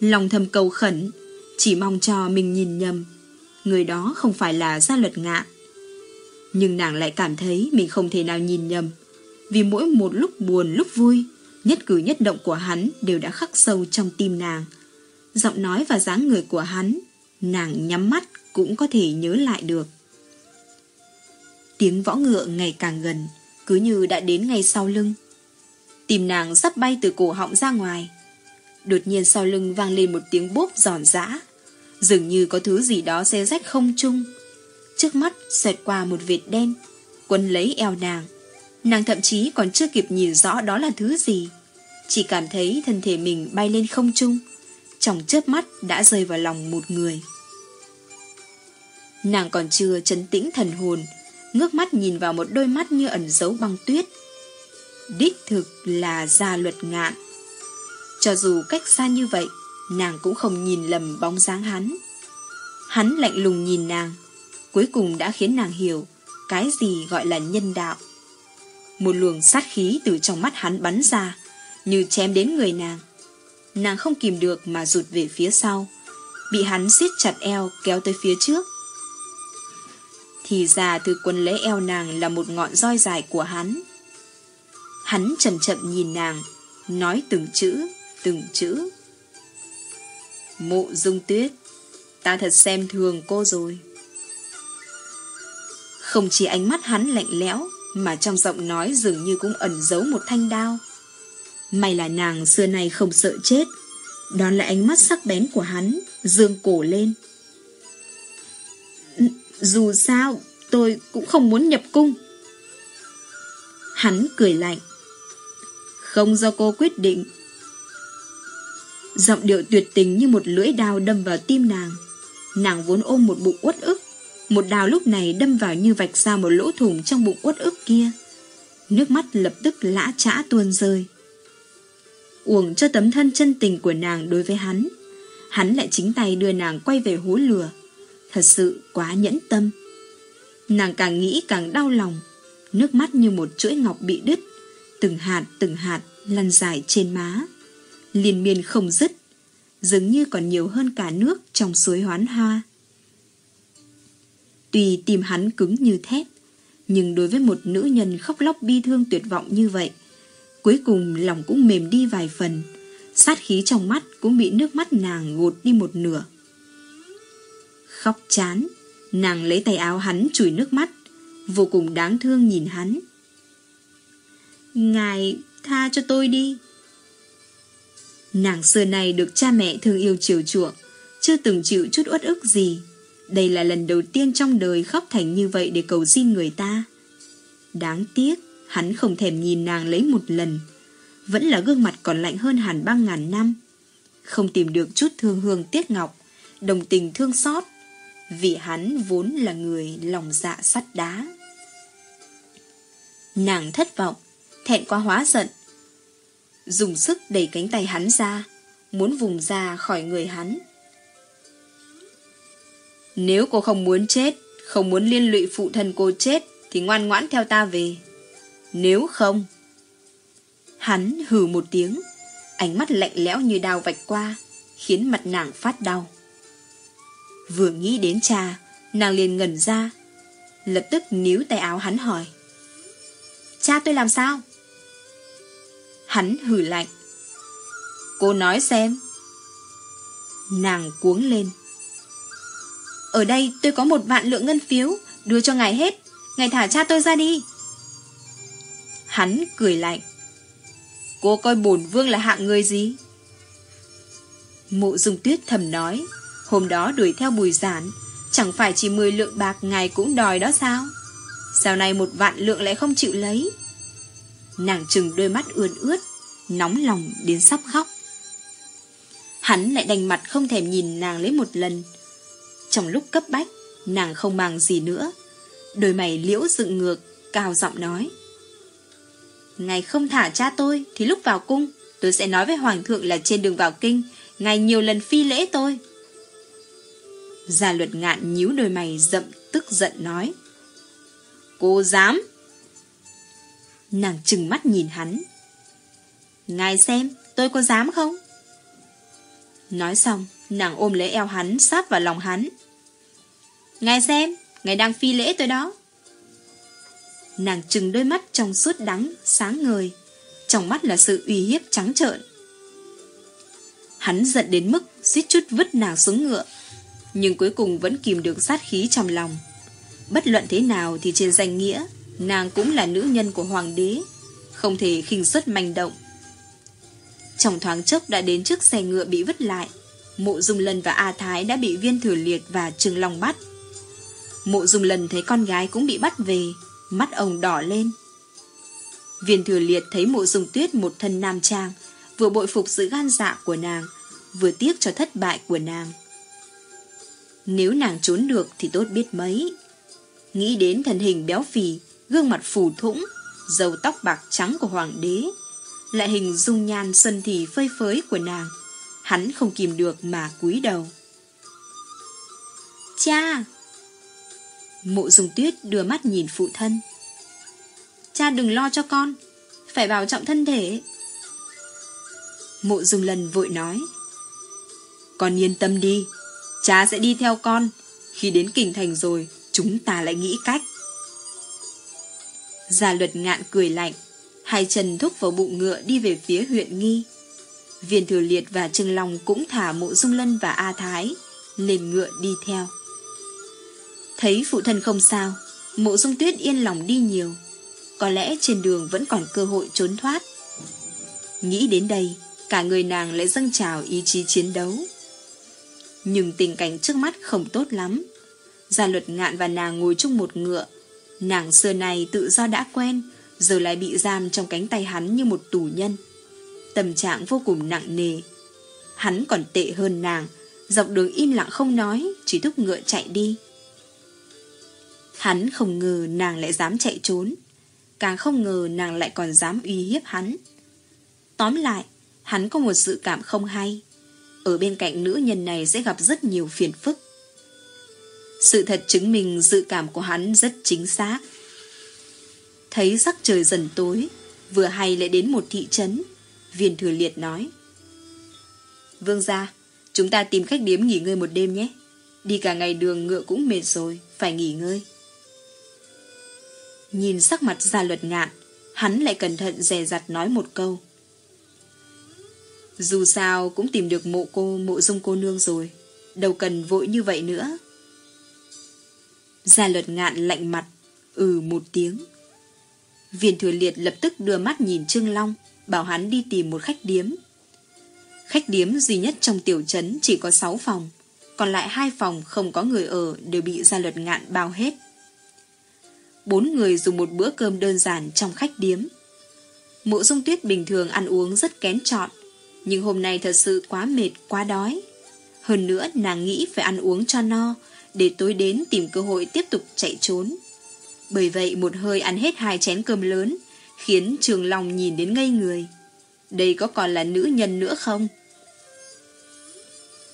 Lòng thầm cầu khẩn, chỉ mong cho mình nhìn nhầm. Người đó không phải là gia luật ngạn. Nhưng nàng lại cảm thấy mình không thể nào nhìn nhầm. Vì mỗi một lúc buồn lúc vui, nhất cử nhất động của hắn đều đã khắc sâu trong tim nàng. Giọng nói và dáng người của hắn, nàng nhắm mắt cũng có thể nhớ lại được. Tiếng võ ngựa ngày càng gần, cứ như đã đến ngay sau lưng. Tìm nàng sắp bay từ cổ họng ra ngoài. Đột nhiên sau lưng vang lên một tiếng bốp giòn giã. Dường như có thứ gì đó xe rách không chung. Trước mắt xẹt qua một vệt đen, quấn lấy eo nàng. Nàng thậm chí còn chưa kịp nhìn rõ đó là thứ gì. Chỉ cảm thấy thân thể mình bay lên không trung. Trong chớp mắt đã rơi vào lòng một người. Nàng còn chưa chấn tĩnh thần hồn, ngước mắt nhìn vào một đôi mắt như ẩn giấu băng tuyết. Đích thực là gia luật ngạn. Cho dù cách xa như vậy, nàng cũng không nhìn lầm bóng dáng hắn. Hắn lạnh lùng nhìn nàng, cuối cùng đã khiến nàng hiểu cái gì gọi là nhân đạo. Một luồng sát khí từ trong mắt hắn bắn ra, như chém đến người nàng. Nàng không kìm được mà rụt về phía sau, bị hắn siết chặt eo kéo tới phía trước. Thì ra từ quần lễ eo nàng là một ngọn roi dài của hắn. Hắn chậm chậm nhìn nàng, nói từng chữ, từng chữ. Mộ dung tuyết, ta thật xem thường cô rồi. Không chỉ ánh mắt hắn lạnh lẽo, mà trong giọng nói dường như cũng ẩn giấu một thanh đao. May là nàng xưa nay không sợ chết, đón lại ánh mắt sắc bén của hắn, dương cổ lên. Dù sao, tôi cũng không muốn nhập cung. Hắn cười lạnh. Không do cô quyết định. Giọng điệu tuyệt tình như một lưỡi đao đâm vào tim nàng. Nàng vốn ôm một bụng uất ức. Một đào lúc này đâm vào như vạch ra một lỗ thủng trong bụng uất ức kia. Nước mắt lập tức lã trã tuôn rơi. Uổng cho tấm thân chân tình của nàng đối với hắn. Hắn lại chính tay đưa nàng quay về hố lửa. Thật sự quá nhẫn tâm. Nàng càng nghĩ càng đau lòng. Nước mắt như một chuỗi ngọc bị đứt. Từng hạt từng hạt lăn dài trên má. Liên miên không dứt. Dường như còn nhiều hơn cả nước trong suối hoán hoa. Tuy tim hắn cứng như thép, nhưng đối với một nữ nhân khóc lóc bi thương tuyệt vọng như vậy, cuối cùng lòng cũng mềm đi vài phần, sát khí trong mắt cũng bị nước mắt nàng gột đi một nửa. Khóc chán, nàng lấy tay áo hắn chùi nước mắt, vô cùng đáng thương nhìn hắn. Ngài tha cho tôi đi. Nàng xưa này được cha mẹ thương yêu chiều chuộng, chưa từng chịu chút uất ức gì. Đây là lần đầu tiên trong đời khóc thành như vậy để cầu xin người ta. Đáng tiếc, hắn không thèm nhìn nàng lấy một lần. Vẫn là gương mặt còn lạnh hơn hẳn băng ngàn năm. Không tìm được chút thương hương tiếc ngọc, đồng tình thương xót. Vì hắn vốn là người lòng dạ sắt đá. Nàng thất vọng, thẹn quá hóa giận. Dùng sức đẩy cánh tay hắn ra, muốn vùng ra khỏi người hắn. Nếu cô không muốn chết, không muốn liên lụy phụ thân cô chết, thì ngoan ngoãn theo ta về. Nếu không... Hắn hừ một tiếng, ánh mắt lạnh lẽo như đào vạch qua, khiến mặt nàng phát đau. Vừa nghĩ đến cha, nàng liền ngẩn ra, lập tức níu tay áo hắn hỏi. Cha tôi làm sao? Hắn hử lạnh. Cô nói xem. Nàng cuống lên. Ở đây tôi có một vạn lượng ngân phiếu, đưa cho ngài hết. Ngài thả cha tôi ra đi. Hắn cười lạnh. Cô coi bổn vương là hạng người gì? Mộ dung tuyết thầm nói, hôm đó đuổi theo bùi giản, chẳng phải chỉ 10 lượng bạc ngài cũng đòi đó sao? Sao này một vạn lượng lại không chịu lấy? Nàng trừng đôi mắt ươn ướt, nóng lòng đến sắp khóc. Hắn lại đành mặt không thèm nhìn nàng lấy một lần. Trong lúc cấp bách, nàng không mang gì nữa. Đôi mày liễu dựng ngược, cao giọng nói. Ngài không thả cha tôi, thì lúc vào cung, tôi sẽ nói với Hoàng thượng là trên đường vào kinh, ngài nhiều lần phi lễ tôi. Gia luật ngạn nhíu đôi mày rậm tức giận nói. Cô dám! Nàng trừng mắt nhìn hắn. Ngài xem, tôi có dám không? Nói xong, nàng ôm lấy eo hắn sát vào lòng hắn. Ngài xem, ngài đang phi lễ tôi đó. Nàng trừng đôi mắt trong suốt đắng, sáng ngời. Trong mắt là sự uy hiếp trắng trợn. Hắn giận đến mức suýt chút vứt nàng xuống ngựa. Nhưng cuối cùng vẫn kìm được sát khí trong lòng. Bất luận thế nào thì trên danh nghĩa, nàng cũng là nữ nhân của hoàng đế. Không thể khinh suất manh động. Trong thoáng chốc đã đến trước xe ngựa bị vứt lại. Mộ Dung Lân và A Thái đã bị viên thừa liệt và Trừng lòng bắt. Mộ Dung lần thấy con gái cũng bị bắt về, mắt ông đỏ lên. Viên thừa liệt thấy mộ Dung tuyết một thân nam trang, vừa bội phục sự gan dạ của nàng, vừa tiếc cho thất bại của nàng. Nếu nàng trốn được thì tốt biết mấy. Nghĩ đến thân hình béo phì, gương mặt phù thủng, dầu tóc bạc trắng của hoàng đế, lại hình dung nhan sân thì phơi phới của nàng. Hắn không kìm được mà cúi đầu. Cha! Mộ dung tuyết đưa mắt nhìn phụ thân. Cha đừng lo cho con, phải bảo trọng thân thể. Mộ dung lần vội nói. Con yên tâm đi, cha sẽ đi theo con. Khi đến kinh thành rồi, chúng ta lại nghĩ cách. Gia luật ngạn cười lạnh, hai chân thúc vào bụng ngựa đi về phía huyện nghi. Viên thừa liệt và Trương Long cũng thả mộ dung lân và A Thái lên ngựa đi theo. Thấy phụ thân không sao, mộ dung tuyết yên lòng đi nhiều. Có lẽ trên đường vẫn còn cơ hội trốn thoát. Nghĩ đến đây, cả người nàng lại dâng trào ý chí chiến đấu. Nhưng tình cảnh trước mắt không tốt lắm. Gia luật ngạn và nàng ngồi chung một ngựa. Nàng xưa này tự do đã quen, giờ lại bị giam trong cánh tay hắn như một tù nhân. Tâm trạng vô cùng nặng nề. Hắn còn tệ hơn nàng, dọc đường im lặng không nói, chỉ thúc ngựa chạy đi. Hắn không ngờ nàng lại dám chạy trốn, càng không ngờ nàng lại còn dám uy hiếp hắn. Tóm lại, hắn có một dự cảm không hay. Ở bên cạnh nữ nhân này sẽ gặp rất nhiều phiền phức. Sự thật chứng minh dự cảm của hắn rất chính xác. Thấy sắc trời dần tối, vừa hay lại đến một thị trấn, viên thừa liệt nói. Vương gia, chúng ta tìm khách điếm nghỉ ngơi một đêm nhé. Đi cả ngày đường ngựa cũng mệt rồi, phải nghỉ ngơi. Nhìn sắc mặt gia luật ngạn, hắn lại cẩn thận dè dặt nói một câu. Dù sao cũng tìm được mộ cô, mộ dung cô nương rồi, đâu cần vội như vậy nữa. Gia luật ngạn lạnh mặt, ừ một tiếng. Viên thừa liệt lập tức đưa mắt nhìn Trương Long, bảo hắn đi tìm một khách điếm. Khách điếm duy nhất trong tiểu trấn chỉ có 6 phòng, còn lại hai phòng không có người ở đều bị gia luật ngạn bao hết. Bốn người dùng một bữa cơm đơn giản trong khách điếm. Mộ dung tuyết bình thường ăn uống rất kén chọn, nhưng hôm nay thật sự quá mệt, quá đói. Hơn nữa nàng nghĩ phải ăn uống cho no, để tối đến tìm cơ hội tiếp tục chạy trốn. Bởi vậy một hơi ăn hết hai chén cơm lớn, khiến Trường Long nhìn đến ngây người. Đây có còn là nữ nhân nữa không?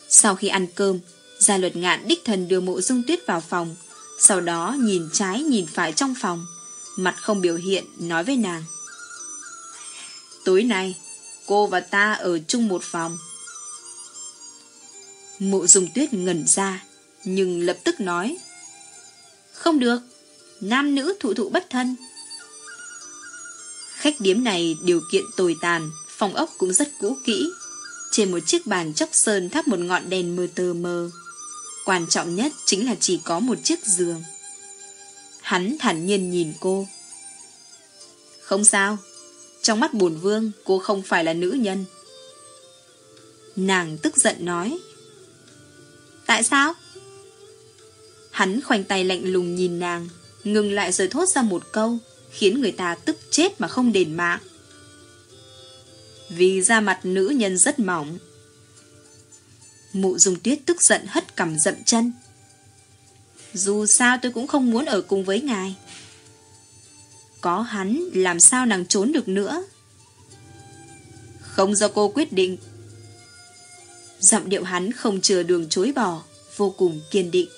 Sau khi ăn cơm, Gia luật ngạn đích thần đưa mộ dung tuyết vào phòng, sau đó nhìn trái nhìn phải trong phòng, mặt không biểu hiện nói với nàng. Tối nay, cô và ta ở chung một phòng. Mộ dùng tuyết ngẩn ra, nhưng lập tức nói. Không được, nam nữ thụ thụ bất thân. Khách điếm này điều kiện tồi tàn, phòng ốc cũng rất cũ kỹ. Trên một chiếc bàn chóc sơn thắp một ngọn đèn mờ tờ mờ. Quan trọng nhất chính là chỉ có một chiếc giường. Hắn thản nhiên nhìn cô. Không sao. Trong mắt bổn vương, cô không phải là nữ nhân. Nàng tức giận nói. Tại sao? Hắn khoanh tay lạnh lùng nhìn nàng, ngừng lại rồi thốt ra một câu, khiến người ta tức chết mà không đền mạng. Vì da mặt nữ nhân rất mỏng. Mụ dùng tuyết tức giận hất cằm dậm chân. Dù sao tôi cũng không muốn ở cùng với ngài. Có hắn, làm sao nàng trốn được nữa? Không do cô quyết định. Giọng điệu hắn không chừa đường chối bỏ, vô cùng kiên định.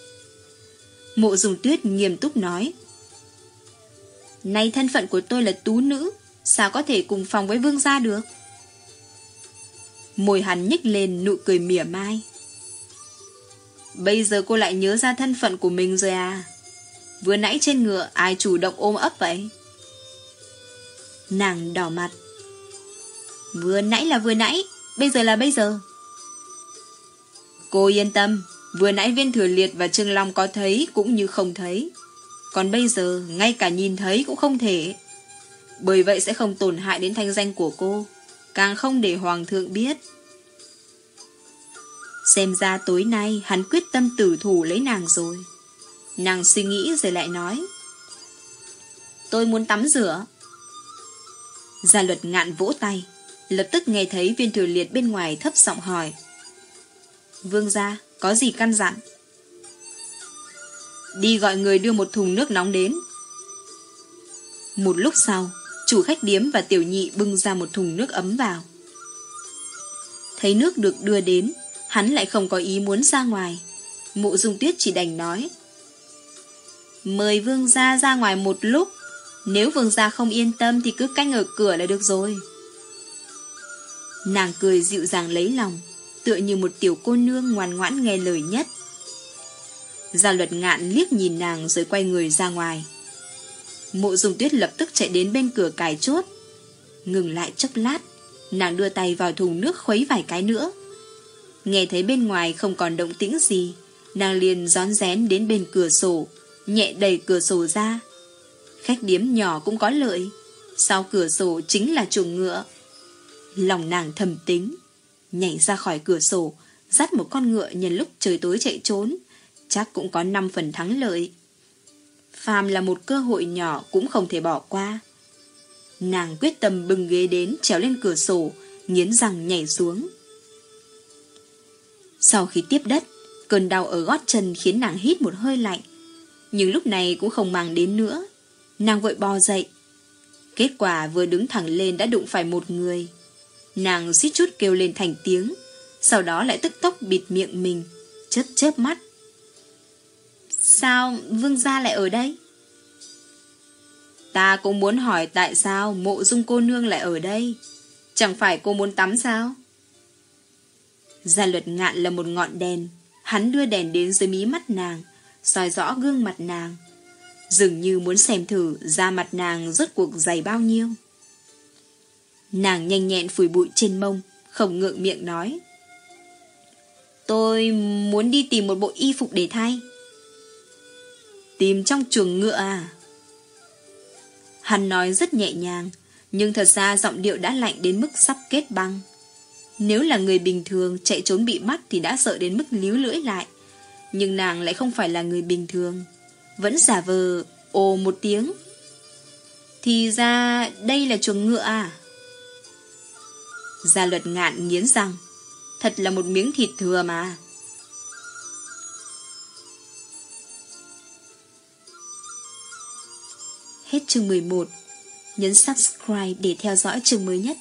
Mộ dùng tuyết nghiêm túc nói. Nay thân phận của tôi là tú nữ, sao có thể cùng phòng với vương gia được? Môi hắn nhích lên nụ cười mỉa mai. Bây giờ cô lại nhớ ra thân phận của mình rồi à? Vừa nãy trên ngựa ai chủ động ôm ấp vậy? Nàng đỏ mặt. Vừa nãy là vừa nãy, bây giờ là bây giờ. Cô yên tâm, vừa nãy viên thừa liệt và Trương Long có thấy cũng như không thấy. Còn bây giờ, ngay cả nhìn thấy cũng không thể. Bởi vậy sẽ không tổn hại đến thanh danh của cô, càng không để Hoàng thượng biết. Xem ra tối nay hắn quyết tâm tử thủ lấy nàng rồi. Nàng suy nghĩ rồi lại nói. Tôi muốn tắm rửa. Gia luật ngạn vỗ tay, lập tức nghe thấy viên thừa liệt bên ngoài thấp giọng hỏi. Vương gia, có gì căn dặn? Đi gọi người đưa một thùng nước nóng đến. Một lúc sau, chủ khách điếm và tiểu nhị bưng ra một thùng nước ấm vào. Thấy nước được đưa đến, hắn lại không có ý muốn ra ngoài. Mụ dung tuyết chỉ đành nói. Mời vương gia ra ngoài một lúc, nếu vương gia không yên tâm thì cứ canh ở cửa là được rồi. Nàng cười dịu dàng lấy lòng, tựa như một tiểu cô nương ngoan ngoãn nghe lời nhất. Gia luật ngạn liếc nhìn nàng rồi quay người ra ngoài. Mộ dùng tuyết lập tức chạy đến bên cửa cài chốt. Ngừng lại chốc lát, nàng đưa tay vào thùng nước khuấy vài cái nữa. Nghe thấy bên ngoài không còn động tĩnh gì, nàng liền gión rén đến bên cửa sổ, nhẹ đẩy cửa sổ ra. Khách điếm nhỏ cũng có lợi, sau cửa sổ chính là chuồng ngựa. Lòng nàng thầm tính, nhảy ra khỏi cửa sổ, dắt một con ngựa nhân lúc trời tối chạy trốn, chắc cũng có 5 phần thắng lợi. Phàm là một cơ hội nhỏ cũng không thể bỏ qua. Nàng quyết tâm bừng ghế đến trèo lên cửa sổ, nghiến răng nhảy xuống. Sau khi tiếp đất, cơn đau ở gót chân khiến nàng hít một hơi lạnh. Nhưng lúc này cũng không mang đến nữa. Nàng vội bò dậy. Kết quả vừa đứng thẳng lên đã đụng phải một người. Nàng suýt chút kêu lên thành tiếng, sau đó lại tức tốc bịt miệng mình, chớp chớp mắt. Sao vương gia lại ở đây? Ta cũng muốn hỏi tại sao mộ dung cô nương lại ở đây. Chẳng phải cô muốn tắm sao? Gia luật ngạn là một ngọn đèn. Hắn đưa đèn đến dưới mí mắt nàng, soi rõ gương mặt nàng. Dường như muốn xem thử da mặt nàng rốt cuộc dày bao nhiêu. Nàng nhanh nhẹn phủi bụi trên mông, không ngượng miệng nói. Tôi muốn đi tìm một bộ y phục để thay. Tìm trong chuồng ngựa à? Hắn nói rất nhẹ nhàng, nhưng thật ra giọng điệu đã lạnh đến mức sắp kết băng. Nếu là người bình thường chạy trốn bị bắt thì đã sợ đến mức líu lưỡi lại. Nhưng nàng lại không phải là người bình thường. Vẫn giả vờ ồ một tiếng. Thì ra đây là chuồng ngựa à? Gia luật ngạn nghiến răng. Thật là một miếng thịt thừa mà. Hết chương 11. Nhấn subscribe để theo dõi chương mới nhất.